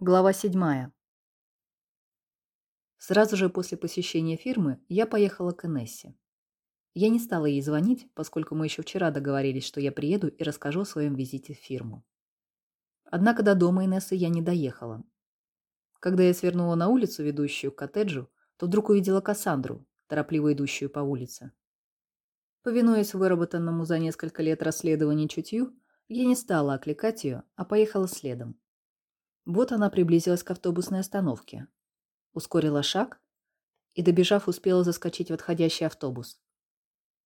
Глава 7. Сразу же после посещения фирмы я поехала к Энессе. Я не стала ей звонить, поскольку мы еще вчера договорились, что я приеду и расскажу о своем визите в фирму. Однако до дома Инессы я не доехала. Когда я свернула на улицу, ведущую к коттеджу, то вдруг увидела Кассандру, торопливо идущую по улице. Повинуясь выработанному за несколько лет расследованию чутью, я не стала окликать ее, а поехала следом. Вот она приблизилась к автобусной остановке. Ускорила шаг и, добежав, успела заскочить в отходящий автобус.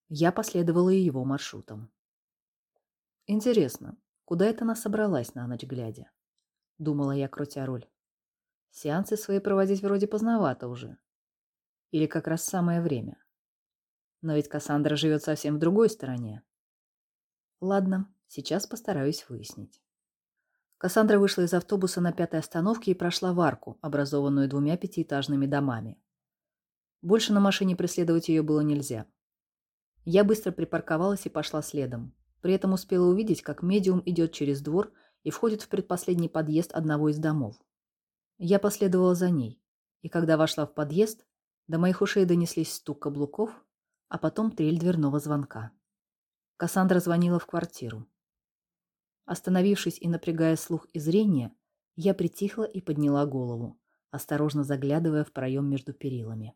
Я последовала и его маршрутом. Интересно, куда это она собралась на ночь глядя? Думала я, крутя руль. Сеансы свои проводить вроде поздновато уже. Или как раз самое время. Но ведь Кассандра живет совсем в другой стороне. Ладно, сейчас постараюсь выяснить. Кассандра вышла из автобуса на пятой остановке и прошла в арку, образованную двумя пятиэтажными домами. Больше на машине преследовать ее было нельзя. Я быстро припарковалась и пошла следом. При этом успела увидеть, как медиум идет через двор и входит в предпоследний подъезд одного из домов. Я последовала за ней, и когда вошла в подъезд, до моих ушей донеслись стук каблуков, а потом трель дверного звонка. Кассандра звонила в квартиру. Остановившись и напрягая слух и зрение, я притихла и подняла голову, осторожно заглядывая в проем между перилами.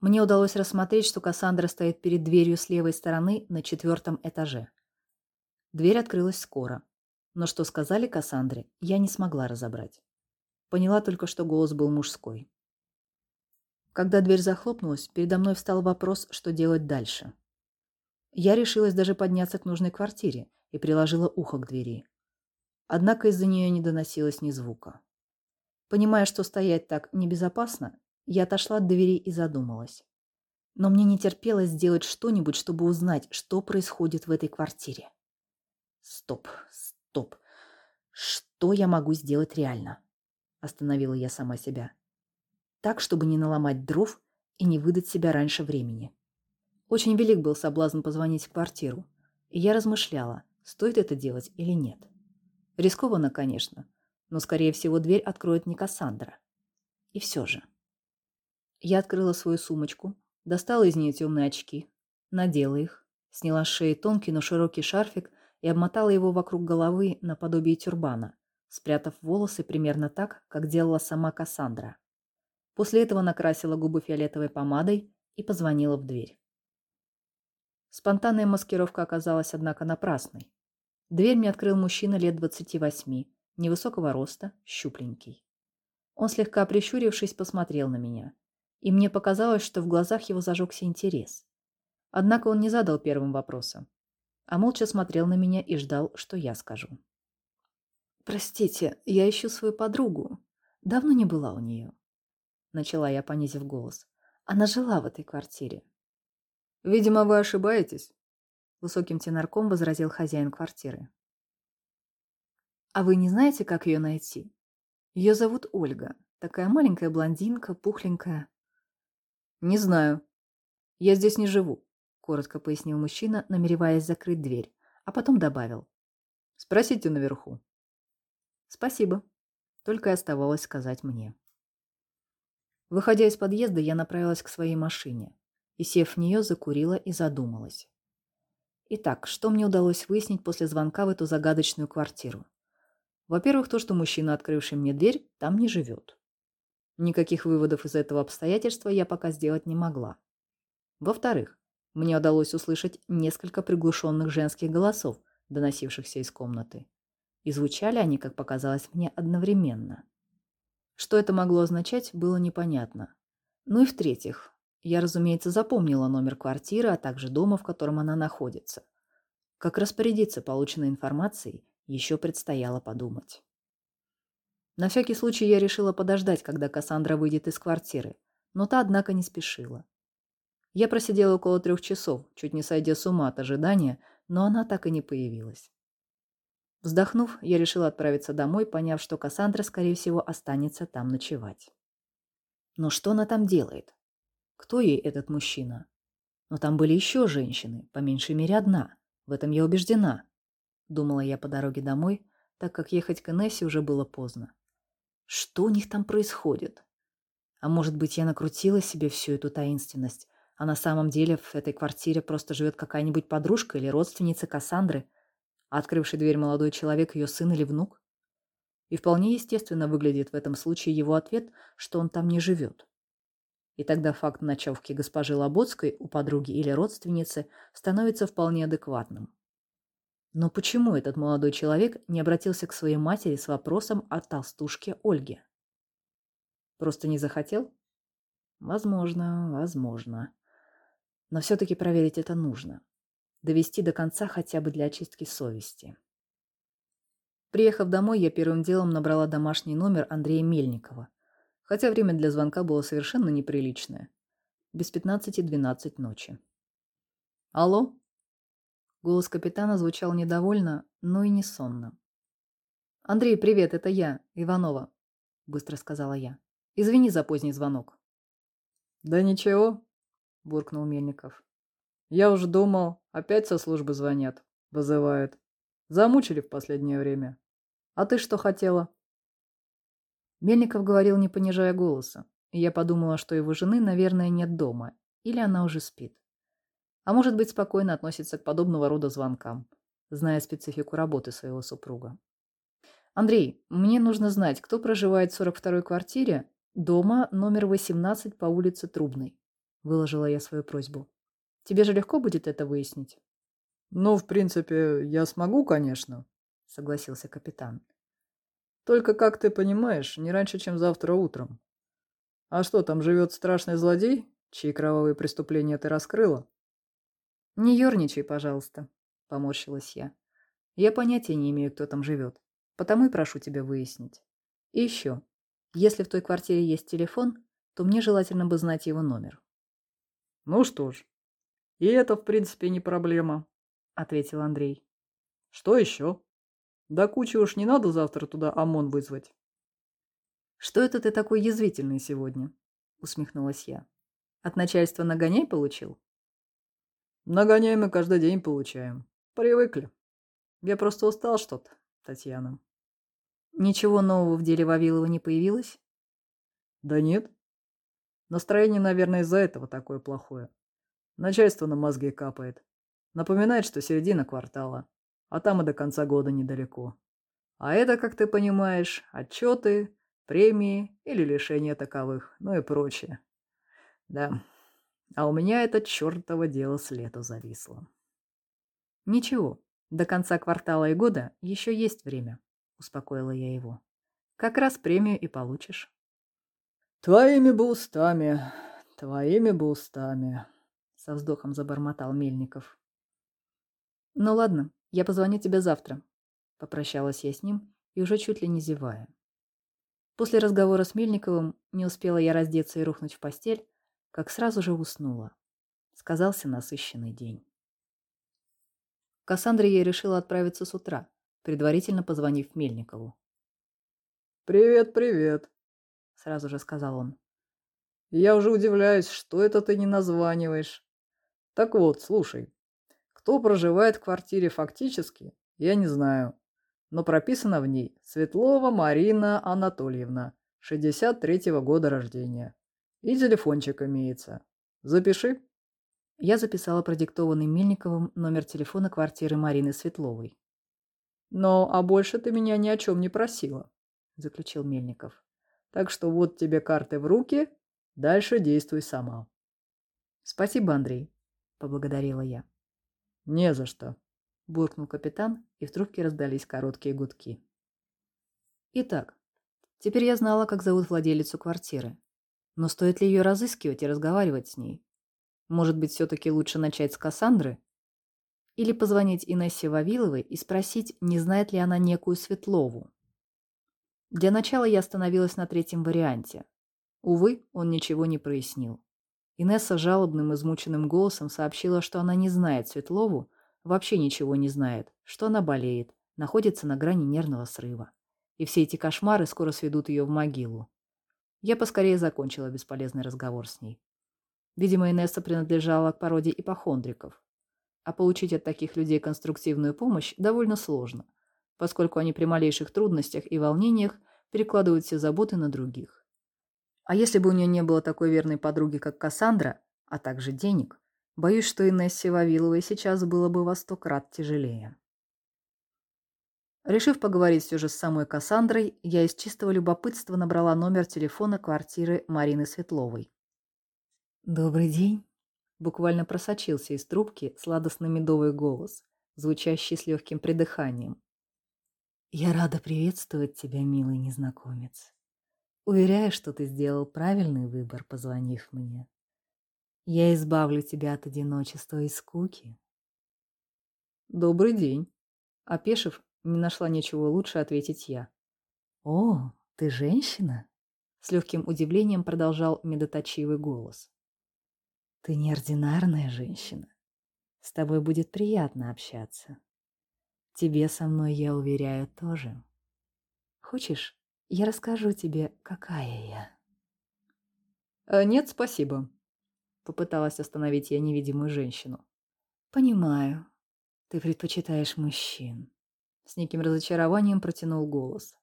Мне удалось рассмотреть, что Кассандра стоит перед дверью с левой стороны на четвертом этаже. Дверь открылась скоро, но что сказали Кассандре, я не смогла разобрать. Поняла только, что голос был мужской. Когда дверь захлопнулась, передо мной встал вопрос, что делать дальше. Я решилась даже подняться к нужной квартире и приложила ухо к двери. Однако из-за нее не доносилось ни звука. Понимая, что стоять так небезопасно, я отошла от двери и задумалась. Но мне не терпелось сделать что-нибудь, чтобы узнать, что происходит в этой квартире. Стоп, стоп. Что я могу сделать реально? Остановила я сама себя. Так, чтобы не наломать дров и не выдать себя раньше времени. Очень велик был соблазн позвонить в квартиру, и я размышляла, стоит это делать или нет. Рискованно, конечно, но, скорее всего, дверь откроет не Кассандра. И все же. Я открыла свою сумочку, достала из нее темные очки, надела их, сняла с шеи тонкий, но широкий шарфик и обмотала его вокруг головы наподобие тюрбана, спрятав волосы примерно так, как делала сама Кассандра. После этого накрасила губы фиолетовой помадой и позвонила в дверь. Спонтанная маскировка оказалась, однако, напрасной. Дверь мне открыл мужчина лет двадцати восьми, невысокого роста, щупленький. Он, слегка прищурившись, посмотрел на меня, и мне показалось, что в глазах его зажегся интерес. Однако он не задал первым вопросом, а молча смотрел на меня и ждал, что я скажу. «Простите, я ищу свою подругу. Давно не была у нее», — начала я, понизив голос. «Она жила в этой квартире». «Видимо, вы ошибаетесь», Высоким тенорком возразил хозяин квартиры. «А вы не знаете, как ее найти? Ее зовут Ольга. Такая маленькая блондинка, пухленькая». «Не знаю. Я здесь не живу», — коротко пояснил мужчина, намереваясь закрыть дверь, а потом добавил. «Спросите наверху». «Спасибо», — только и оставалось сказать мне. Выходя из подъезда, я направилась к своей машине и, сев в нее, закурила и задумалась. Итак, что мне удалось выяснить после звонка в эту загадочную квартиру? Во-первых, то, что мужчина, открывший мне дверь, там не живет. Никаких выводов из этого обстоятельства я пока сделать не могла. Во-вторых, мне удалось услышать несколько приглушенных женских голосов, доносившихся из комнаты. И звучали они, как показалось мне, одновременно. Что это могло означать, было непонятно. Ну и в-третьих, я, разумеется, запомнила номер квартиры, а также дома, в котором она находится. Как распорядиться полученной информацией, еще предстояло подумать. На всякий случай я решила подождать, когда Кассандра выйдет из квартиры, но та, однако, не спешила. Я просидела около трех часов, чуть не сойдя с ума от ожидания, но она так и не появилась. Вздохнув, я решила отправиться домой, поняв, что Кассандра, скорее всего, останется там ночевать. Но что она там делает? Кто ей этот мужчина? Но там были еще женщины, по меньшей мере одна. В этом я убеждена. Думала я по дороге домой, так как ехать к Инессе уже было поздно. Что у них там происходит? А может быть, я накрутила себе всю эту таинственность, а на самом деле в этой квартире просто живет какая-нибудь подружка или родственница Кассандры, открывший дверь молодой человек ее сын или внук? И вполне естественно выглядит в этом случае его ответ, что он там не живет. И тогда факт ночевки госпожи Лоботской у подруги или родственницы становится вполне адекватным. Но почему этот молодой человек не обратился к своей матери с вопросом о толстушке Ольге? Просто не захотел? Возможно, возможно. Но все-таки проверить это нужно. Довести до конца хотя бы для очистки совести. Приехав домой, я первым делом набрала домашний номер Андрея Мельникова, хотя время для звонка было совершенно неприличное. Без пятнадцати двенадцать ночи. «Алло?» Голос капитана звучал недовольно, но и не сонно. «Андрей, привет, это я, Иванова», — быстро сказала я. «Извини за поздний звонок». «Да ничего», — буркнул Мельников. «Я уже думал, опять со службы звонят, вызывают. Замучили в последнее время. А ты что хотела?» Мельников говорил, не понижая голоса, и я подумала, что его жены, наверное, нет дома, или она уже спит. А может быть, спокойно относится к подобного рода звонкам, зная специфику работы своего супруга. «Андрей, мне нужно знать, кто проживает в 42-й квартире, дома номер 18 по улице Трубной», — выложила я свою просьбу. «Тебе же легко будет это выяснить?» «Ну, в принципе, я смогу, конечно», — согласился капитан. «Только, как ты понимаешь, не раньше, чем завтра утром. А что, там живет страшный злодей, чьи кровавые преступления ты раскрыла?» «Не ерничай, пожалуйста», — поморщилась я. «Я понятия не имею, кто там живет, потому и прошу тебя выяснить. И еще, если в той квартире есть телефон, то мне желательно бы знать его номер». «Ну что ж, и это, в принципе, не проблема», ответил Андрей. Что еще? Да кучи уж не надо завтра туда ОМОН вызвать. Что это ты такой язвительный сегодня? Усмехнулась я. От начальства нагоняй получил? Нагоняй мы каждый день получаем. Привыкли. Я просто устал что-то, Татьяна. Ничего нового в деле Вавилова не появилось? Да нет. Настроение, наверное, из-за этого такое плохое. Начальство на мозги капает. Напоминает, что середина квартала, а там и до конца года недалеко. А это, как ты понимаешь, отчеты, премии или лишение таковых, ну и прочее. Да, а у меня это чертово дело с лета зависло. Ничего, до конца квартала и года еще есть время, успокоила я его. Как раз премию и получишь. Твоими бы устами, твоими бы устами, со вздохом забормотал Мельников. «Ну ладно, я позвоню тебе завтра», — попрощалась я с ним и уже чуть ли не зевая. После разговора с Мельниковым не успела я раздеться и рухнуть в постель, как сразу же уснула. Сказался насыщенный день. К Кассандре я решила отправиться с утра, предварительно позвонив Мельникову. «Привет, привет», — сразу же сказал он. «Я уже удивляюсь, что это ты не названиваешь. Так вот, слушай, кто проживает в квартире фактически, я не знаю. Но прописано в ней Светлова Марина Анатольевна, 63-го года рождения. И телефончик имеется. Запиши. Я записала продиктованный Мельниковым номер телефона квартиры Марины Светловой. «Но, а больше ты меня ни о чем не просила», — заключил Мельников. «Так что вот тебе карты в руки, дальше действуй сама». «Спасибо, Андрей», — поблагодарила я. «Не за что», — буркнул капитан, и в трубке раздались короткие гудки. Итак, теперь я знала, как зовут владелицу квартиры. Но стоит ли ее разыскивать и разговаривать с ней? Может быть, все-таки лучше начать с Кассандры? Или позвонить Инессе Вавиловой и спросить, не знает ли она некую Светлову? Для начала я остановилась на третьем варианте. Увы, он ничего не прояснил. Инесса жалобным, измученным голосом сообщила, что она не знает Светлову, вообще ничего не знает, что она болеет, находится на грани нервного срыва. И все эти кошмары скоро сведут ее в могилу. Я поскорее закончила бесполезный разговор с ней. Видимо, Инесса принадлежала к породе ипохондриков. А получить от таких людей конструктивную помощь довольно сложно, поскольку они при малейших трудностях и волнениях перекладывает все заботы на других. А если бы у нее не было такой верной подруги, как Кассандра, а также денег, боюсь, что Инессе Вавиловой сейчас было бы во сто крат тяжелее. Решив поговорить все же с самой Кассандрой, я из чистого любопытства набрала номер телефона квартиры Марины Светловой. «Добрый день!» Буквально просочился из трубки сладостный медовый голос, звучащий с легким придыханием. «Я рада приветствовать тебя, милый незнакомец. Уверяю, что ты сделал правильный выбор, позвонив мне. Я избавлю тебя от одиночества и скуки». «Добрый день!» Опешив, не нашла ничего лучше ответить я. «О, ты женщина?» С легким удивлением продолжал медоточивый голос. «Ты неординарная женщина. С тобой будет приятно общаться. Тебе со мной, я уверяю, тоже. Хочешь, я расскажу тебе, какая я?» «Э, «Нет, спасибо», — попыталась остановить я невидимую женщину. «Понимаю. Ты предпочитаешь мужчин. С неким разочарованием протянул голос.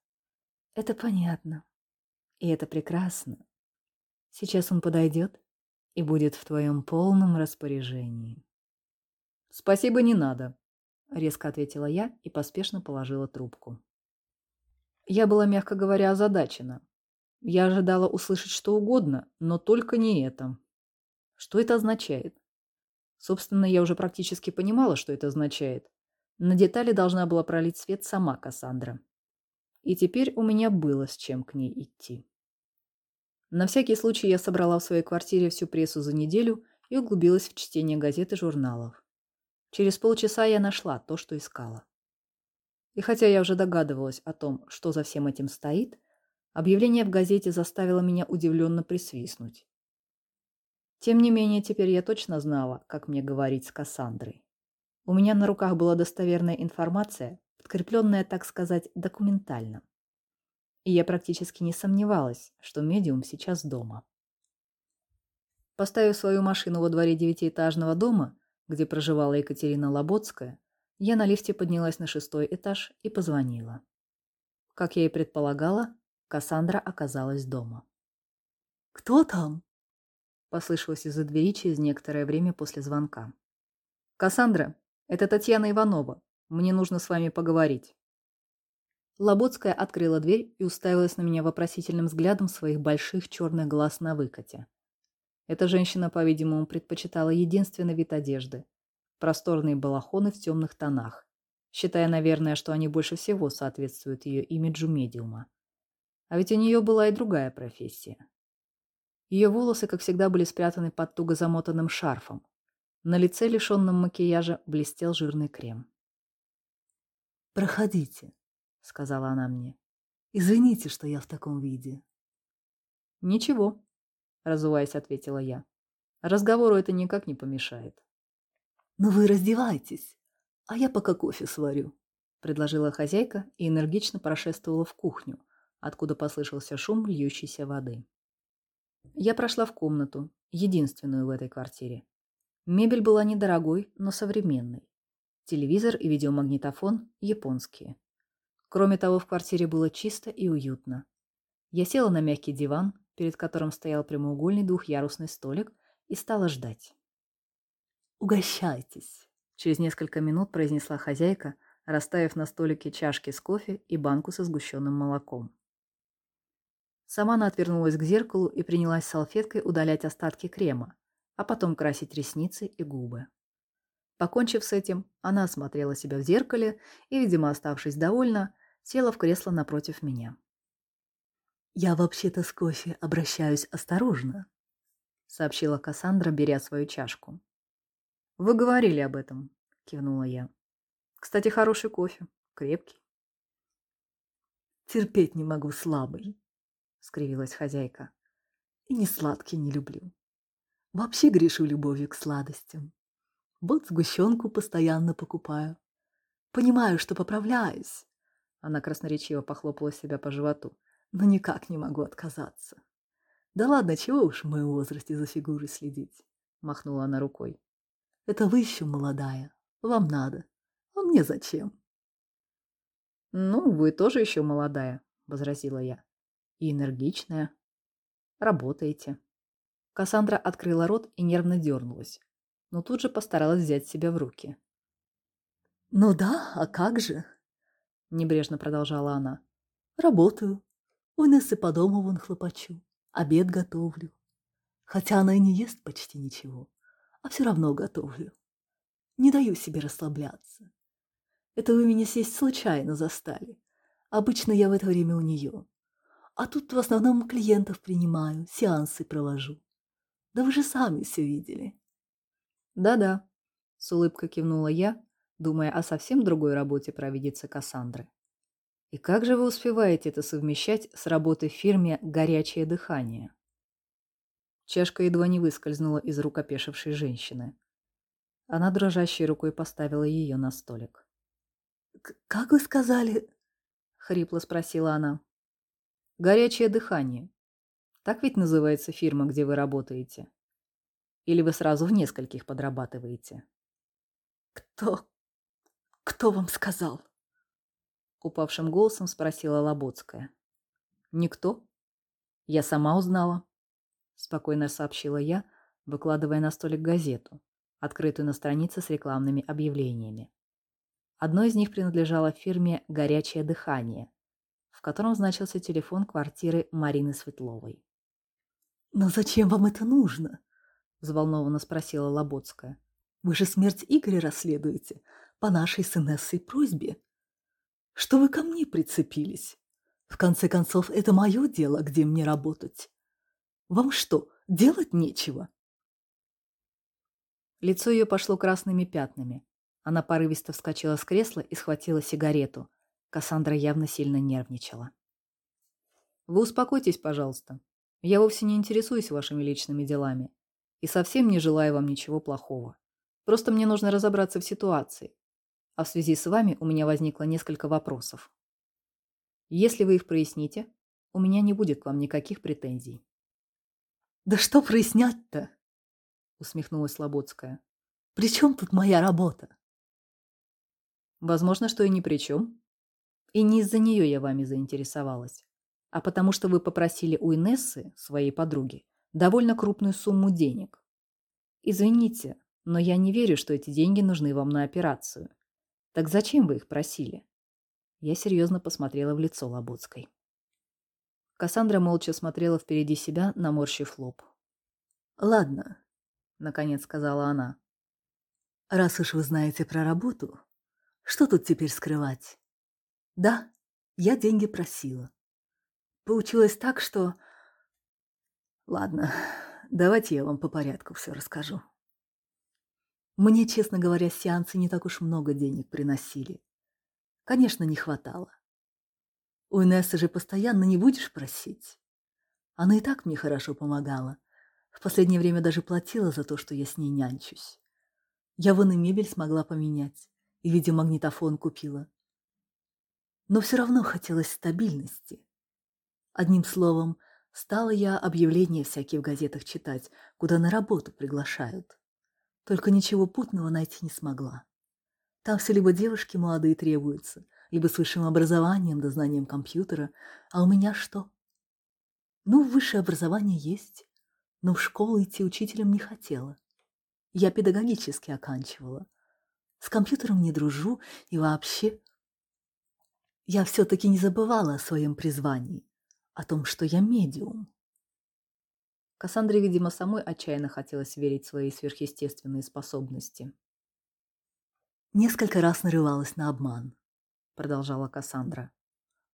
Это понятно. И это прекрасно. Сейчас он подойдет и будет в твоем полном распоряжении. Спасибо, не надо, резко ответила я и поспешно положила трубку. Я была, мягко говоря, озадачена. Я ожидала услышать что угодно, но только не это. Что это означает? Собственно, я уже практически понимала, что это означает. На детали должна была пролить свет сама Кассандра. И теперь у меня было с чем к ней идти. На всякий случай я собрала в своей квартире всю прессу за неделю и углубилась в чтение газет и журналов. Через полчаса я нашла то, что искала. И хотя я уже догадывалась о том, что за всем этим стоит, объявление в газете заставило меня удивленно присвистнуть. Тем не менее, теперь я точно знала, как мне говорить с Кассандрой. У меня на руках была достоверная информация, подкрепленная, так сказать, документально. И я практически не сомневалась, что медиум сейчас дома. Поставив свою машину во дворе девятиэтажного дома, где проживала Екатерина Лоботская, я на лифте поднялась на шестой этаж и позвонила. Как я и предполагала, Кассандра оказалась дома. «Кто там?» – послышалось из-за двери через некоторое время после звонка. «Кассандра, это Татьяна Иванова. Мне нужно с вами поговорить. Лоботская открыла дверь и уставилась на меня вопросительным взглядом своих больших черных глаз на выкате. Эта женщина, по-видимому, предпочитала единственный вид одежды – просторные балахоны в темных тонах, считая, наверное, что они больше всего соответствуют ее имиджу медиума. А ведь у нее была и другая профессия. Ее волосы, как всегда, были спрятаны под туго замотанным шарфом, на лице, лишенном макияжа, блестел жирный крем. «Проходите», — сказала она мне. «Извините, что я в таком виде». «Ничего», — разуваясь, ответила я. «Разговору это никак не помешает». «Ну вы раздевайтесь, а я пока кофе сварю», — предложила хозяйка и энергично прошествовала в кухню, откуда послышался шум льющейся воды. Я прошла в комнату, единственную в этой квартире. Мебель была недорогой, но современной. Телевизор и видеомагнитофон японские. Кроме того, в квартире было чисто и уютно. Я села на мягкий диван, перед которым стоял прямоугольный двухъярусный столик, и стала ждать. «Угощайтесь», — через несколько минут произнесла хозяйка, расставив на столике чашки с кофе и банку со сгущенным молоком. Сама она отвернулась к зеркалу и принялась салфеткой удалять остатки крема, а потом красить ресницы и губы. Покончив с этим, она осмотрела себя в зеркале и, видимо, оставшись довольна, села в кресло напротив меня. «Я вообще-то с кофе обращаюсь осторожно», — сообщила Кассандра, беря свою чашку. «Вы говорили об этом», — кивнула я. «Кстати, хороший кофе, крепкий». «Терпеть не могу слабый», — скривилась хозяйка. «И не сладкий не люблю. Вообще грешу любовью к сладостям. Вот сгущенку постоянно покупаю. Понимаю, что поправляюсь. Она красноречиво похлопала себя по животу. Но никак не могу отказаться. Да ладно, чего уж в моем возрасте за фигурой следить? Махнула она рукой. Это вы еще молодая. Вам надо. А мне зачем? Ну, вы тоже еще молодая. — возразила я. «И энергичная. Работаете». Кассандра открыла рот и нервно дернулась, но тут же постаралась взять себя в руки. «Ну да, а как же?» — небрежно продолжала она. «Работаю. У Инессы по дому вон хлопочу. Обед готовлю. Хотя она и не ест почти ничего, а все равно готовлю. Не даю себе расслабляться. Это вы меня сесть случайно застали. Обычно я в это время у нее. А тут в основном клиентов принимаю, сеансы провожу. Да вы же сами все видели. Да-да, с улыбкой кивнула я, думая о совсем другой работе провидицы Кассандры. И как же вы успеваете это совмещать с работой в фирме «Горячее дыхание»? Чашка едва не выскользнула из рук опешившей женщины. Она дрожащей рукой поставила ее на столик. «Как вы сказали?» — хрипло спросила она. «Горячее дыхание. Так ведь называется фирма, где вы работаете? Или вы сразу в нескольких подрабатываете?» «Кто? Кто вам сказал?» Упавшим голосом спросила Лоботская. «Никто. Я сама узнала», — спокойно сообщила я, выкладывая на столик газету, открытую на странице с рекламными объявлениями. Одно из них принадлежало фирме «Горячее дыхание», в котором значился телефон квартиры Марины Светловой. «Но зачем вам это нужно?» — взволнованно спросила Лоботская. «Вы же смерть Игоря расследуете по нашей с Инессой просьбе. Что вы ко мне прицепились? В конце концов, это мое дело, где мне работать. Вам что, делать нечего?» Лицо ее пошло красными пятнами. Она порывисто вскочила с кресла и схватила сигарету. Кассандра явно сильно нервничала. «Вы успокойтесь, пожалуйста. Я вовсе не интересуюсь вашими личными делами и совсем не желаю вам ничего плохого. Просто мне нужно разобраться в ситуации. А в связи с вами у меня возникло несколько вопросов. Если вы их проясните, у меня не будет к вам никаких претензий». «Да что прояснять-то?» — усмехнулась Слободская. «При чем тут моя работа?» Возможно, что и ни при чем. И не из-за нее я вами заинтересовалась, а потому что вы попросили у Инессы, своей подруги, довольно крупную сумму денег. Извините, но я не верю, что эти деньги нужны вам на операцию. Так зачем вы их просили? Я серьезно посмотрела в лицо Лоботской. Кассандра молча смотрела впереди себя, наморщив лоб. «Ладно», — наконец сказала она. «Раз уж вы знаете про работу, что тут теперь скрывать? Да, я деньги просила. Получилось так, что... Ладно, давайте я вам по порядку все расскажу. Мне, честно говоря, сеансы не так уж много денег приносили. Конечно, не хватало. У Инессы же постоянно не будешь просить. Она и так мне хорошо помогала. В последнее время даже платила за то, что я с ней нянчусь. Я вон и мебель смогла поменять и видеомагнитофон купила. Но все равно хотелось стабильности. Одним словом, стала я объявления всякие в газетах читать, куда на работу приглашают. Только ничего путного найти не смогла. Там все либо девушки молодые требуются, либо с высшим образованием да знанием компьютера, а у меня что? Ну, высшее образование есть, но в школу идти учителем не хотела. Я педагогически оканчивала, с компьютером не дружу и вообще... Я все-таки не забывала о своем призвании, о том, что я медиум. Кассандре, видимо, самой отчаянно хотелось верить в свои сверхъестественные способности. «Несколько раз нарывалась на обман», — продолжала Кассандра.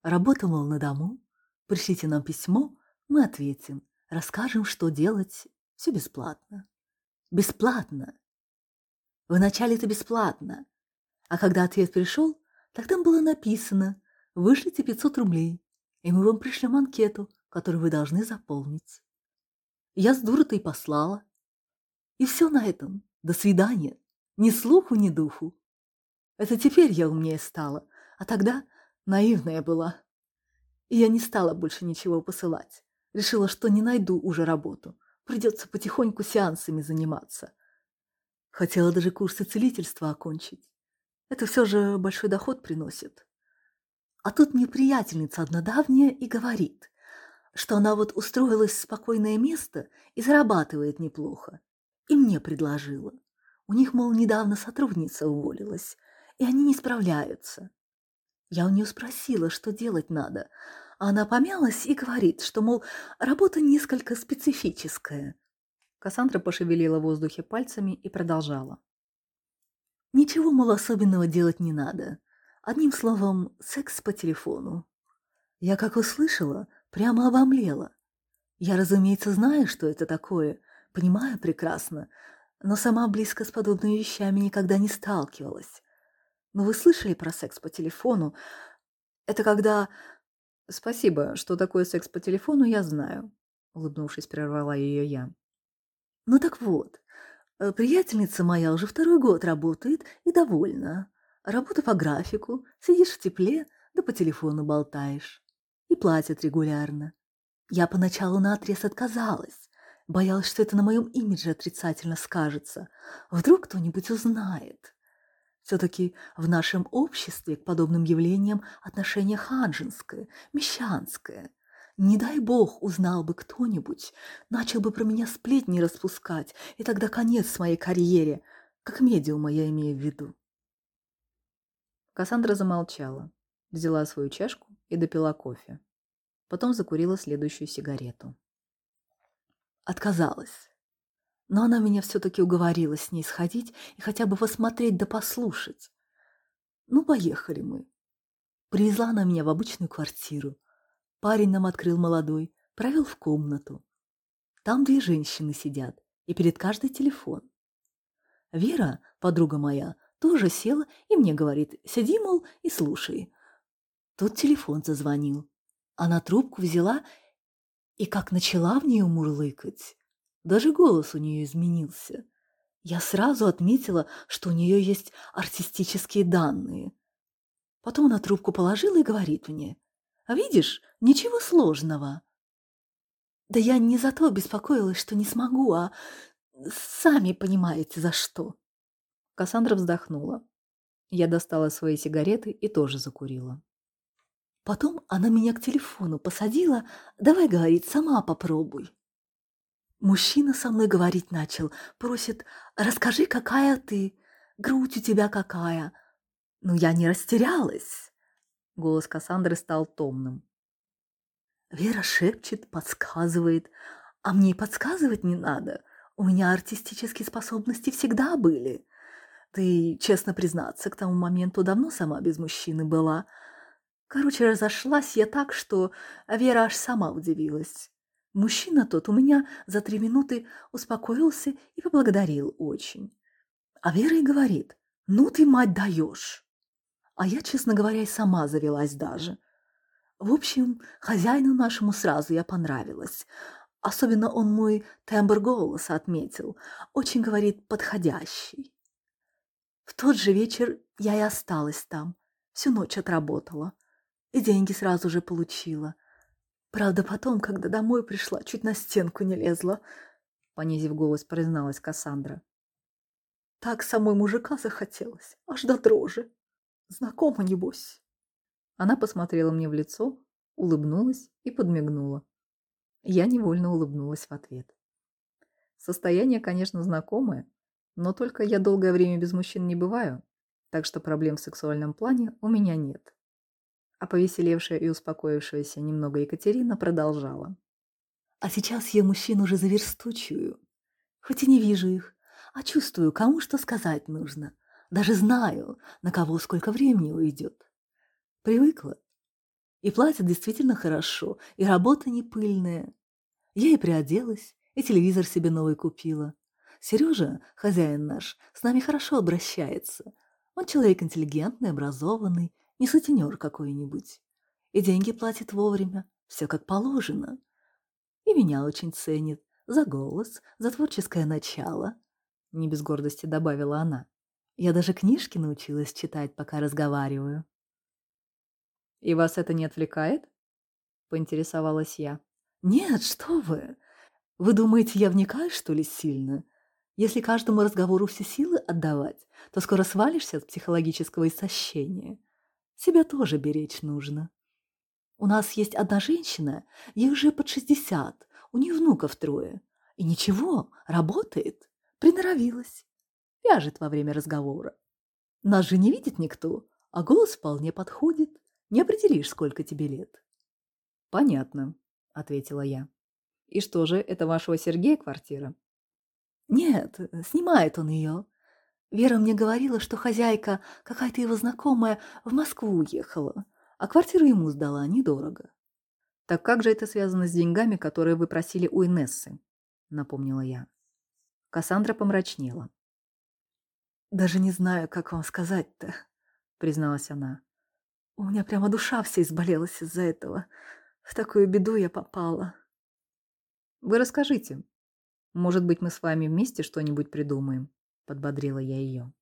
«Работа, мол, на дому. Пришлите нам письмо, мы ответим, расскажем, что делать. Все бесплатно. Бесплатно. Вначале это бесплатно. А когда ответ пришел, так там было написано «Вышлите 500 рублей, и мы вам пришлем анкету, которую вы должны заполнить». Я с дурой послала. И все на этом. До свидания. Ни слуху, ни духу. Это теперь я умнее стала, а тогда наивная была. И я не стала больше ничего посылать. Решила, что не найду уже работу. Придется потихоньку сеансами заниматься. Хотела даже курсы целительства окончить. Это все же большой доход приносит. А тут мне приятельница одна и говорит, что она вот устроилась в спокойное место и зарабатывает неплохо. И мне предложила. У них, мол, недавно сотрудница уволилась, и они не справляются. Я у нее спросила, что делать надо, она помялась и говорит, что, мол, работа несколько специфическая. Кассандра пошевелила в воздухе пальцами и продолжала. Ничего, мол, особенного делать не надо. Одним словом, секс по телефону. Я, как услышала, прямо обомлела. Я, разумеется, знаю, что это такое, понимаю прекрасно, но сама близко с подобными вещами никогда не сталкивалась. Но вы слышали про секс по телефону? Это когда... Спасибо, что такое секс по телефону, я знаю, улыбнувшись, прервала ее я. Ну так вот, э, приятельница моя уже второй год работает и довольна. Работа по графику, сидишь в тепле, да по телефону болтаешь. И платят регулярно. Я поначалу наотрез отказалась. Боялась, что это на моем имидже отрицательно скажется. Вдруг кто-нибудь узнает. Все-таки в нашем обществе к подобным явлениям отношение ханжинское, мещанское. Не дай бог узнал бы кто-нибудь, начал бы про меня сплетни распускать, и тогда конец моей карьере, как медиума я имею в виду. Кассандра замолчала, взяла свою чашку и допила кофе. Потом закурила следующую сигарету. Отказалась. Но она меня все-таки уговорила с ней сходить и хотя бы посмотреть да послушать. Ну, поехали мы. Привезла она меня в обычную квартиру. Парень нам открыл молодой, провел в комнату. Там две женщины сидят, и перед каждой телефон. Вера, подруга моя, тоже села и мне говорит, сиди, мол, и слушай. Тут телефон зазвонил. Она трубку взяла и как начала в нее мурлыкать. Даже голос у нее изменился. Я сразу отметила, что у нее есть артистические данные. Потом она трубку положила и говорит мне, «А видишь, ничего сложного». Да я не за то беспокоилась, что не смогу, а сами понимаете, за что. Кассандра вздохнула. Я достала свои сигареты и тоже закурила. Потом она меня к телефону посадила. Давай, говорит, сама попробуй. Мужчина со мной говорить начал. Просит, расскажи, какая ты, грудь у тебя какая. Ну, я не растерялась. Голос Кассандры стал томным. Вера шепчет, подсказывает. А мне и подсказывать не надо. У меня артистические способности всегда были. Ты, честно признаться, к тому моменту давно сама без мужчины была. Короче, разошлась я так, что Вера аж сама удивилась. Мужчина тот у меня за три минуты успокоился и поблагодарил очень. А Вера и говорит, ну ты, мать, даешь. А я, честно говоря, и сама завелась даже. В общем, хозяину нашему сразу я понравилась. Особенно он мой тембр голоса отметил. Очень, говорит, подходящий. В тот же вечер я и осталась там, всю ночь отработала. И деньги сразу же получила. Правда, потом, когда домой пришла, чуть на стенку не лезла, понизив голос, призналась Кассандра. Так самой мужика захотелось, аж до дрожи. Знакомо, небось. Она посмотрела мне в лицо, улыбнулась и подмигнула. Я невольно улыбнулась в ответ. Состояние, конечно, знакомое, но только я долгое время без мужчин не бываю, так что проблем в сексуальном плане у меня нет. А повеселевшая и успокоившаяся немного Екатерина продолжала. А сейчас я мужчин уже заверстучую. Хоть и не вижу их, а чувствую, кому что сказать нужно. Даже знаю, на кого сколько времени уйдет. Привыкла. И платят действительно хорошо, и работа не пыльная. Я и приоделась, и телевизор себе новый купила. Сережа, хозяин наш, с нами хорошо обращается. Он человек интеллигентный, образованный, не сутенер какой-нибудь. И деньги платит вовремя, все как положено. И меня очень ценит за голос, за творческое начало. Не без гордости добавила она. Я даже книжки научилась читать, пока разговариваю. «И вас это не отвлекает?» — поинтересовалась я. «Нет, что вы! Вы думаете, я вникаю, что ли, сильно? Если каждому разговору все силы отдавать, то скоро свалишься от психологического истощения. Себя тоже беречь нужно. У нас есть одна женщина, ей уже под шестьдесят, у нее внуков трое. И ничего, работает, приноровилась, вяжет во время разговора. Нас же не видит никто, а голос вполне подходит. Не определишь, сколько тебе лет. Понятно, ответила я. И что же, это вашего Сергея квартира? Нет, снимает он ее. Вера мне говорила, что хозяйка, какая-то его знакомая, в Москву уехала, а квартиру ему сдала недорого. Так как же это связано с деньгами, которые вы просили у Инессы? Напомнила я. Кассандра помрачнела. Даже не знаю, как вам сказать-то, призналась она. У меня прямо душа вся изболелась из-за этого. В такую беду я попала. Вы расскажите. Может быть, мы с вами вместе что-нибудь придумаем, подбодрила я ее.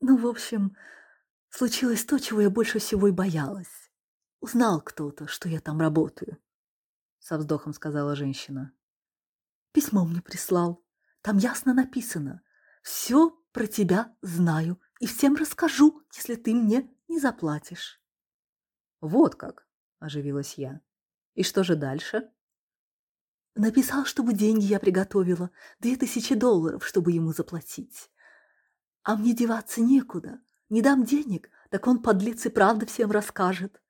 Ну, в общем, случилось то, чего я больше всего и боялась. Узнал кто-то, что я там работаю, со вздохом сказала женщина. Письмо мне прислал. Там ясно написано. Все про тебя знаю и всем расскажу, если ты мне не заплатишь. Вот как, оживилась я. И что же дальше? Написал, чтобы деньги я приготовила, две тысячи долларов, чтобы ему заплатить. А мне деваться некуда. Не дам денег, так он, подлец, и правда всем расскажет.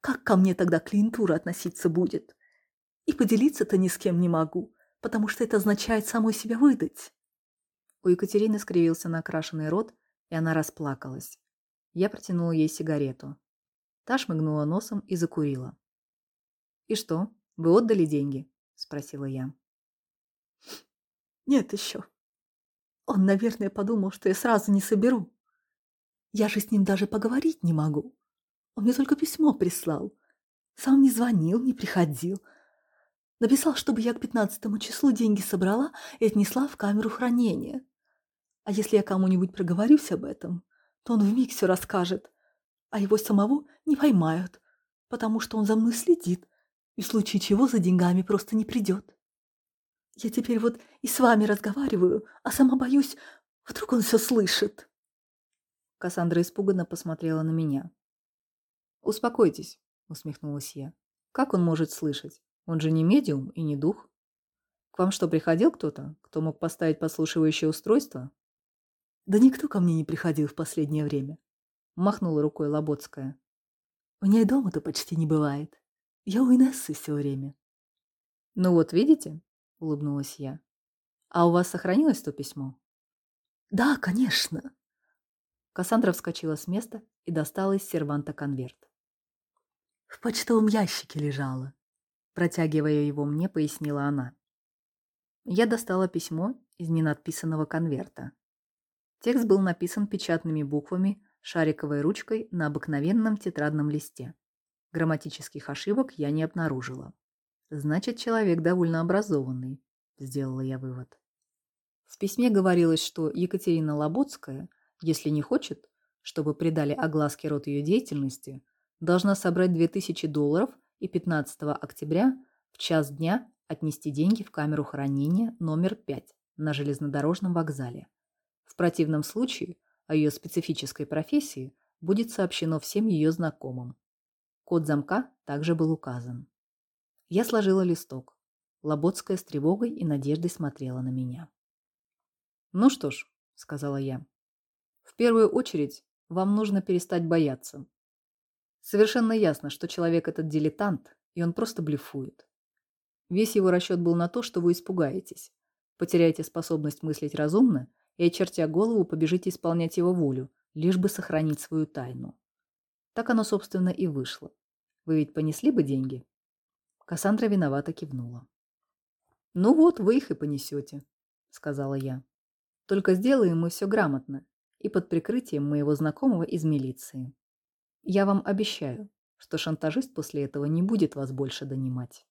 Как ко мне тогда клиентура относиться будет? И поделиться-то ни с кем не могу, потому что это означает самой себя выдать. У Екатерины скривился накрашенный рот, и она расплакалась. Я протянула ей сигарету. Та шмыгнула носом и закурила. «И что, вы отдали деньги?» – спросила я. «Нет еще. Он, наверное, подумал, что я сразу не соберу. Я же с ним даже поговорить не могу. Он мне только письмо прислал. Сам не звонил, не приходил. Написал, чтобы я к пятнадцатому числу деньги собрала и отнесла в камеру хранения. А если я кому-нибудь проговорюсь об этом, то он вмиг все расскажет, а его самого не поймают, потому что он за мной следит и в случае чего за деньгами просто не придет. Я теперь вот и с вами разговариваю, а сама боюсь, вдруг он все слышит. Кассандра испуганно посмотрела на меня. «Успокойтесь», — усмехнулась я. «Как он может слышать? Он же не медиум и не дух. К вам что, приходил кто-то, кто мог поставить подслушивающее устройство?» Да никто ко мне не приходил в последнее время. Махнула рукой Лоботская. У меня и дома-то почти не бывает. Я у Инессы все время. Ну вот, видите? Улыбнулась я. А у вас сохранилось то письмо? Да, конечно. Кассандра вскочила с места и достала из серванта конверт. В почтовом ящике лежало. Протягивая его мне, пояснила она. Я достала письмо из ненадписанного конверта. Текст был написан печатными буквами, шариковой ручкой на обыкновенном тетрадном листе. Грамматических ошибок я не обнаружила. Значит, человек довольно образованный, сделала я вывод. В письме говорилось, что Екатерина Лоботская, если не хочет, чтобы придали огласке род ее деятельности, должна собрать 2000 долларов и 15 октября в час дня отнести деньги в камеру хранения номер 5 на железнодорожном вокзале. В противном случае о ее специфической профессии будет сообщено всем ее знакомым. Код замка также был указан. Я сложила листок. Лоботская с тревогой и надеждой смотрела на меня. «Ну что ж», — сказала я, — «в первую очередь вам нужно перестать бояться. Совершенно ясно, что человек этот дилетант, и он просто блефует. Весь его расчет был на то, что вы испугаетесь, потеряете способность мыслить разумно и, очертя голову, побежите исполнять его волю, лишь бы сохранить свою тайну. Так оно, собственно, и вышло. Вы ведь понесли бы деньги?» Кассандра виновато кивнула. «Ну вот, вы их и понесете», — сказала я. «Только сделаем мы все грамотно и под прикрытием моего знакомого из милиции. Я вам обещаю, что шантажист после этого не будет вас больше донимать».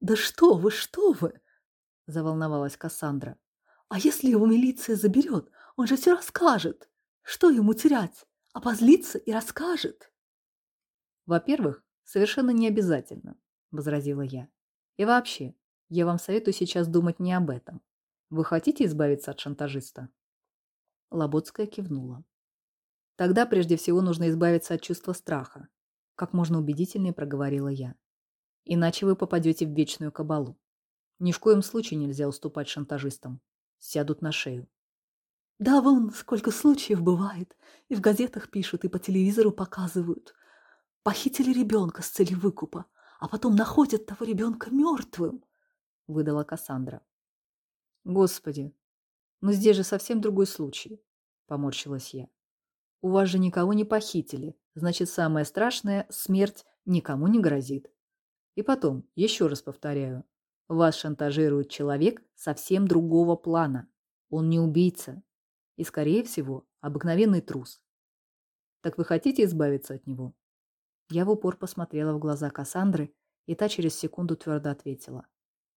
«Да что вы, что вы!» — заволновалась Кассандра. А если его милиция заберет, он же все расскажет. Что ему терять? Опозлится и расскажет. Во-первых, совершенно не обязательно, возразила я. И вообще, я вам советую сейчас думать не об этом. Вы хотите избавиться от шантажиста? Лоботская кивнула. Тогда прежде всего нужно избавиться от чувства страха, как можно убедительнее проговорила я. Иначе вы попадете в вечную кабалу. Ни в коем случае нельзя уступать шантажистам. Сядут на шею. Да, вон, сколько случаев бывает. И в газетах пишут, и по телевизору показывают. Похитили ребенка с целью выкупа, а потом находят того ребенка мертвым, — выдала Кассандра. Господи, но здесь же совсем другой случай, — поморщилась я. У вас же никого не похитили, значит, самое страшное — смерть никому не грозит. И потом, еще раз повторяю, вас шантажирует человек совсем другого плана. Он не убийца. И, скорее всего, обыкновенный трус. Так вы хотите избавиться от него? Я в упор посмотрела в глаза Кассандры, и та через секунду твердо ответила.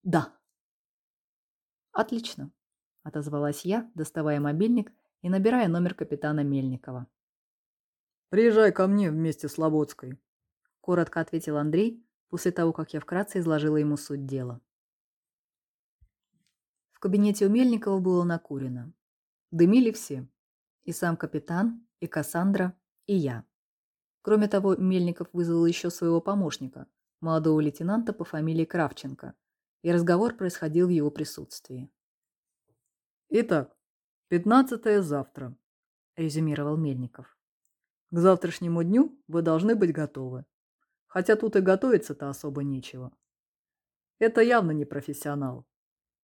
Да. Отлично, отозвалась я, доставая мобильник и набирая номер капитана Мельникова. Приезжай ко мне вместе с Лоботской, коротко ответил Андрей после того, как я вкратце изложила ему суть дела. В кабинете у Мельникова было накурено. Дымили все. И сам капитан, и Кассандра, и я. Кроме того, Мельников вызвал еще своего помощника, молодого лейтенанта по фамилии Кравченко, и разговор происходил в его присутствии. «Итак, пятнадцатое завтра», — резюмировал Мельников. «К завтрашнему дню вы должны быть готовы. Хотя тут и готовиться-то особо нечего. Это явно не профессионал.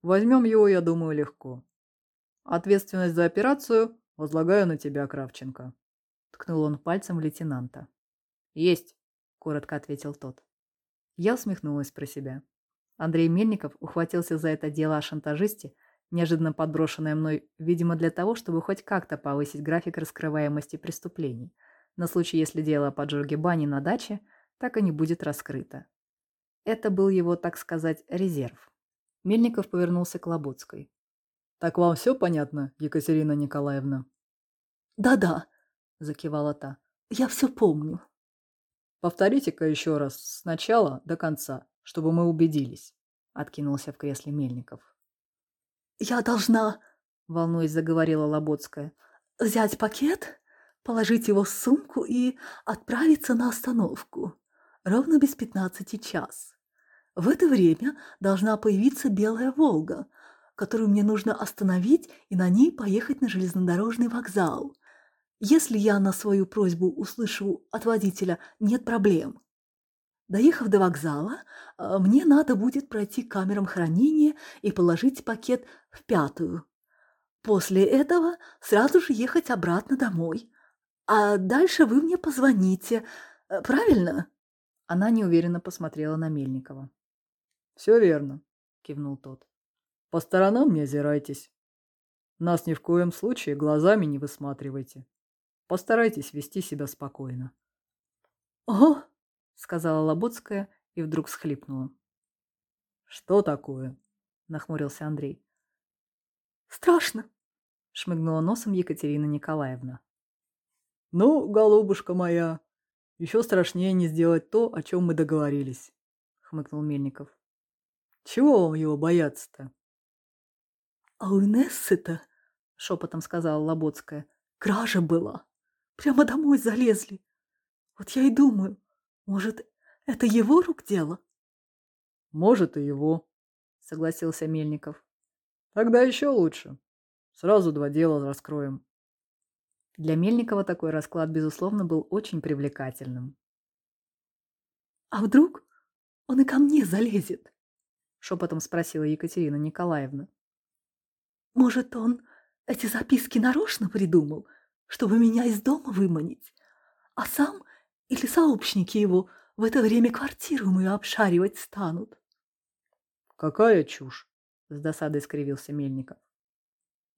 Возьмем его, я думаю, легко. Ответственность за операцию возлагаю на тебя, Кравченко. Ткнул он пальцем в лейтенанта. Есть, коротко ответил тот. Я усмехнулась про себя. Андрей Мельников ухватился за это дело о шантажисте, неожиданно подброшенное мной, видимо, для того, чтобы хоть как-то повысить график раскрываемости преступлений, на случай, если дело о поджоге бани на даче так и не будет раскрыто. Это был его, так сказать, резерв. Мельников повернулся к Лоботской. Так вам все понятно, Екатерина Николаевна? Да-да, закивала та. Я все помню. Повторите-ка еще раз сначала до конца, чтобы мы убедились, откинулся в кресле Мельников. Я должна, волнуясь, заговорила Лоботская, взять пакет, положить его в сумку и отправиться на остановку. Ровно без пятнадцати час. В это время должна появиться белая «Волга», которую мне нужно остановить и на ней поехать на железнодорожный вокзал. Если я на свою просьбу услышу от водителя «нет проблем», Доехав до вокзала, а, мне надо будет пройти к камерам хранения и положить пакет в пятую. После этого сразу же ехать обратно домой. А дальше вы мне позвоните. Э, правильно? Она неуверенно посмотрела на Мельникова. «Все верно», — кивнул тот. По сторонам не озирайтесь. Нас ни в коем случае глазами не высматривайте. Постарайтесь вести себя спокойно. — Ого! — сказала Лоботская и вдруг схлипнула. — Что такое? — нахмурился Андрей. — Страшно! — шмыгнула носом Екатерина Николаевна. — Ну, голубушка моя, еще страшнее не сделать то, о чем мы договорились, — хмыкнул Мельников. — Чего вам его бояться-то? «А у Инессы-то, — шепотом сказала Лоботская, — кража была. Прямо домой залезли. Вот я и думаю, может, это его рук дело?» «Может, и его», — согласился Мельников. «Тогда еще лучше. Сразу два дела раскроем». Для Мельникова такой расклад, безусловно, был очень привлекательным. «А вдруг он и ко мне залезет?» — шепотом спросила Екатерина Николаевна. Может, он эти записки нарочно придумал, чтобы меня из дома выманить? А сам или сообщники его в это время квартиру мою обшаривать станут? Какая чушь! С досадой скривился Мельников.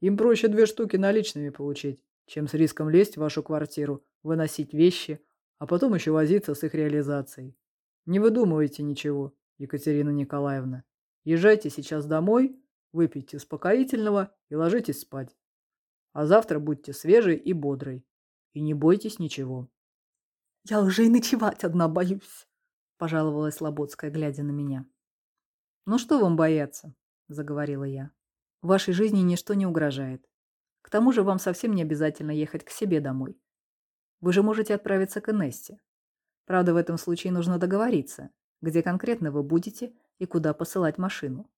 Им проще две штуки наличными получить, чем с риском лезть в вашу квартиру, выносить вещи, а потом еще возиться с их реализацией. Не выдумывайте ничего, Екатерина Николаевна. Езжайте сейчас домой Выпейте успокоительного и ложитесь спать. А завтра будьте свежей и бодрой. И не бойтесь ничего. — Я уже и ночевать одна боюсь, — пожаловалась Лоботская, глядя на меня. — Ну что вам бояться, — заговорила я. — В вашей жизни ничто не угрожает. К тому же вам совсем не обязательно ехать к себе домой. Вы же можете отправиться к Инессе. Правда, в этом случае нужно договориться, где конкретно вы будете и куда посылать машину.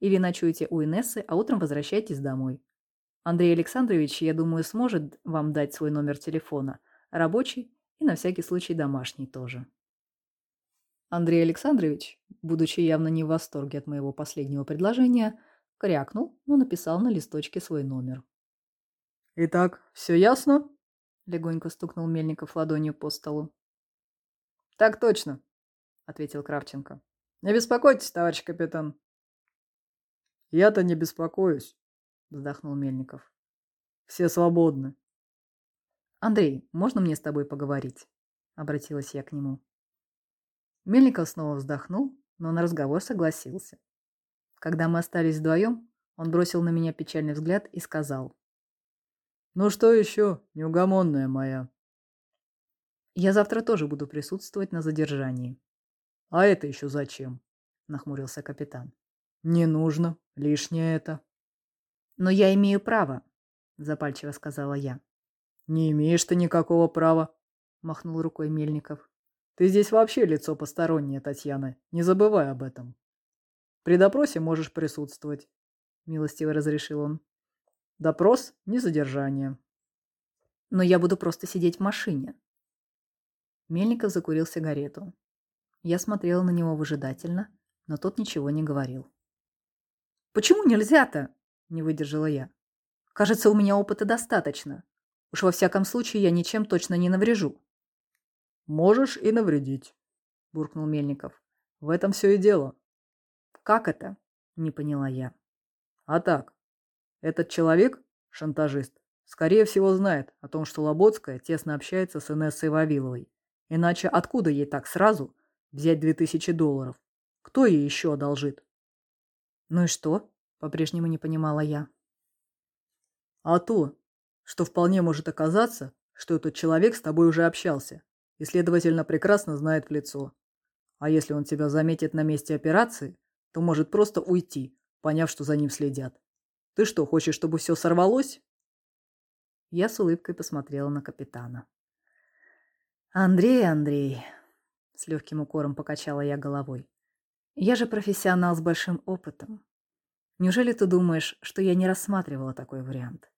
Или ночуете у Инессы, а утром возвращайтесь домой. Андрей Александрович, я думаю, сможет вам дать свой номер телефона, рабочий и на всякий случай домашний тоже. Андрей Александрович, будучи явно не в восторге от моего последнего предложения, крякнул, но написал на листочке свой номер. «Итак, все ясно?» — легонько стукнул Мельников ладонью по столу. «Так точно», — ответил Кравченко. «Не беспокойтесь, товарищ капитан». «Я-то не беспокоюсь», — вздохнул Мельников. «Все свободны». «Андрей, можно мне с тобой поговорить?» — обратилась я к нему. Мельников снова вздохнул, но на разговор согласился. Когда мы остались вдвоем, он бросил на меня печальный взгляд и сказал. «Ну что еще, неугомонная моя?» «Я завтра тоже буду присутствовать на задержании». «А это еще зачем?» — нахмурился капитан. «Не нужно. Лишнее это». «Но я имею право», — запальчиво сказала я. «Не имеешь ты никакого права», — махнул рукой Мельников. Ты здесь вообще лицо постороннее, Татьяна. Не забывай об этом. При допросе можешь присутствовать, милостиво разрешил он. Допрос – не задержание. Но я буду просто сидеть в машине. Мельников закурил сигарету. Я смотрела на него выжидательно, но тот ничего не говорил. «Почему нельзя-то?» – не выдержала я. «Кажется, у меня опыта достаточно. Уж во всяком случае я ничем точно не наврежу». Можешь и навредить, буркнул Мельников. В этом все и дело. Как это? Не поняла я. А так, этот человек, шантажист, скорее всего знает о том, что Лоботская тесно общается с Инессой Вавиловой. Иначе откуда ей так сразу взять две тысячи долларов? Кто ей еще одолжит? Ну и что? По-прежнему не понимала я. А то, что вполне может оказаться, что этот человек с тобой уже общался и, следовательно, прекрасно знает в лицо. А если он тебя заметит на месте операции, то может просто уйти, поняв, что за ним следят. Ты что, хочешь, чтобы все сорвалось? Я с улыбкой посмотрела на капитана. Андрей, Андрей, с легким укором покачала я головой. Я же профессионал с большим опытом. Неужели ты думаешь, что я не рассматривала такой вариант?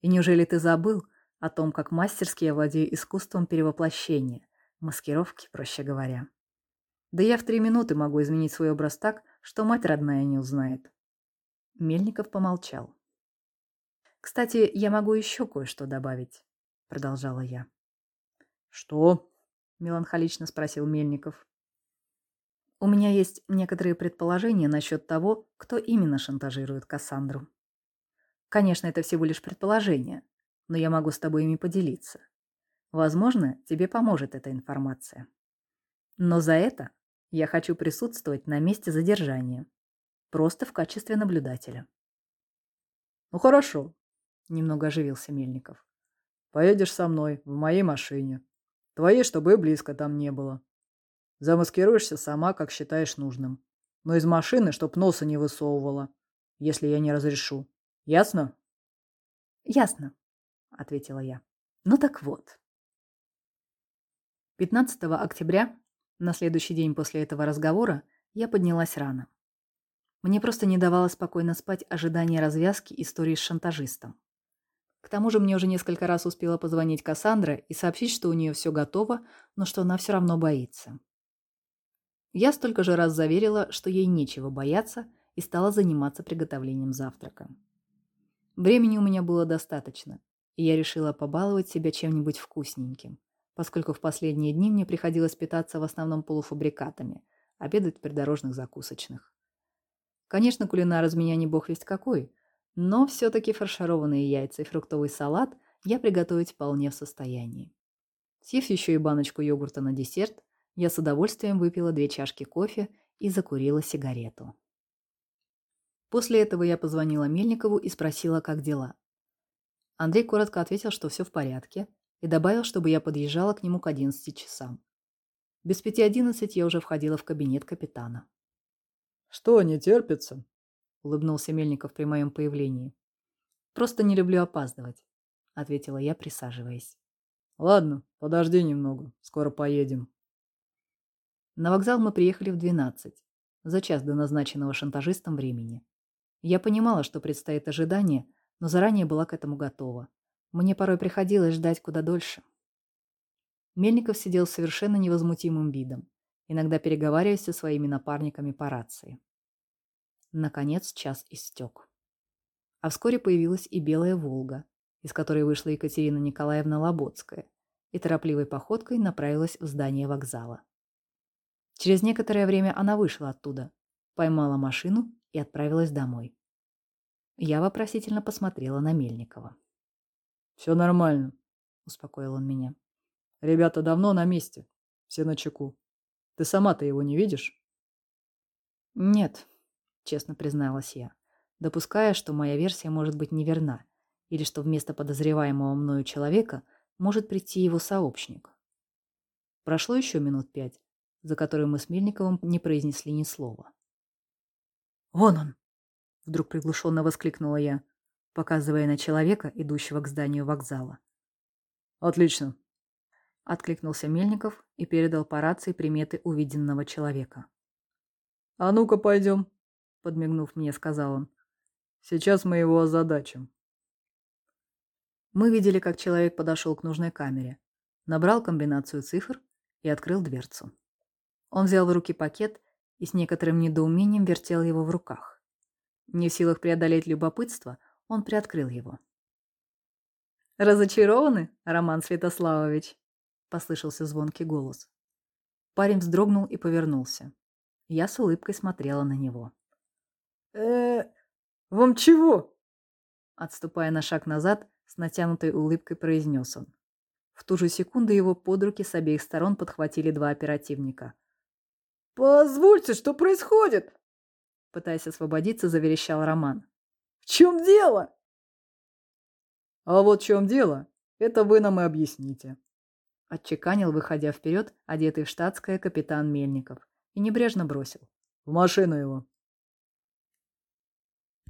И неужели ты забыл, о том, как мастерски я владею искусством перевоплощения, маскировки, проще говоря. Да я в три минуты могу изменить свой образ так, что мать родная не узнает. Мельников помолчал. «Кстати, я могу еще кое-что добавить», — продолжала я. «Что?» — меланхолично спросил Мельников. «У меня есть некоторые предположения насчет того, кто именно шантажирует Кассандру. Конечно, это всего лишь предположение, но я могу с тобой ими поделиться. Возможно, тебе поможет эта информация. Но за это я хочу присутствовать на месте задержания. Просто в качестве наблюдателя. Ну хорошо, немного оживился Мельников. Поедешь со мной в моей машине. Твоей, чтобы близко там не было. Замаскируешься сама, как считаешь нужным. Но из машины, чтоб носа не высовывала, если я не разрешу. Ясно? Ясно, — ответила я. «Ну так вот». 15 октября, на следующий день после этого разговора, я поднялась рано. Мне просто не давало спокойно спать ожидание развязки истории с шантажистом. К тому же мне уже несколько раз успела позвонить Кассандра и сообщить, что у нее все готово, но что она все равно боится. Я столько же раз заверила, что ей нечего бояться, и стала заниматься приготовлением завтрака. Времени у меня было достаточно, и я решила побаловать себя чем-нибудь вкусненьким, поскольку в последние дни мне приходилось питаться в основном полуфабрикатами, обедать в придорожных закусочных. Конечно, кулинар из меня не бог весть какой, но все-таки фаршированные яйца и фруктовый салат я приготовить вполне в состоянии. Съев еще и баночку йогурта на десерт, я с удовольствием выпила две чашки кофе и закурила сигарету. После этого я позвонила Мельникову и спросила, как дела. Андрей коротко ответил, что все в порядке, и добавил, чтобы я подъезжала к нему к 11 часам. Без пяти одиннадцать я уже входила в кабинет капитана. «Что, не терпится?» — улыбнулся Мельников при моем появлении. «Просто не люблю опаздывать», — ответила я, присаживаясь. Ладно, подожди немного, скоро поедем. На вокзал мы приехали в 12, за час до назначенного шантажистом времени. Я понимала, что предстоит ожидание, но заранее была к этому готова. Мне порой приходилось ждать куда дольше. Мельников сидел совершенно невозмутимым видом, иногда переговариваясь со своими напарниками по рации. Наконец час истек. А вскоре появилась и белая «Волга», из которой вышла Екатерина Николаевна Лоботская и торопливой походкой направилась в здание вокзала. Через некоторое время она вышла оттуда, поймала машину и отправилась домой. Я вопросительно посмотрела на Мельникова. «Все нормально», — успокоил он меня. «Ребята давно на месте, все на чеку. Ты сама-то его не видишь?» «Нет», — честно призналась я, допуская, что моя версия может быть неверна, или что вместо подозреваемого мною человека может прийти его сообщник. Прошло еще минут пять, за которые мы с Мельниковым не произнесли ни слова. «Вон он!» — вдруг приглушенно воскликнула я, показывая на человека, идущего к зданию вокзала. «Отлично!» — откликнулся Мельников и передал по рации приметы увиденного человека. «А ну-ка пойдем!» — подмигнув мне, сказал он. «Сейчас мы его озадачим». Мы видели, как человек подошел к нужной камере, набрал комбинацию цифр и открыл дверцу. Он взял в руки пакет и с некоторым недоумением вертел его в руках. Не в силах преодолеть любопытство, он приоткрыл его. «Разочарованы, Роман Святославович?» — послышался звонкий голос. Парень вздрогнул и повернулся. Я с улыбкой смотрела на него. э вам чего?» Отступая на шаг назад, с натянутой улыбкой произнес он. В ту же секунду его под руки с обеих сторон подхватили два оперативника. «Позвольте, что происходит?» Пытаясь освободиться, заверещал Роман. «В чем дело?» «А вот в чем дело, это вы нам и объясните», — отчеканил, выходя вперед, одетый в штатское капитан Мельников, и небрежно бросил. «В машину его».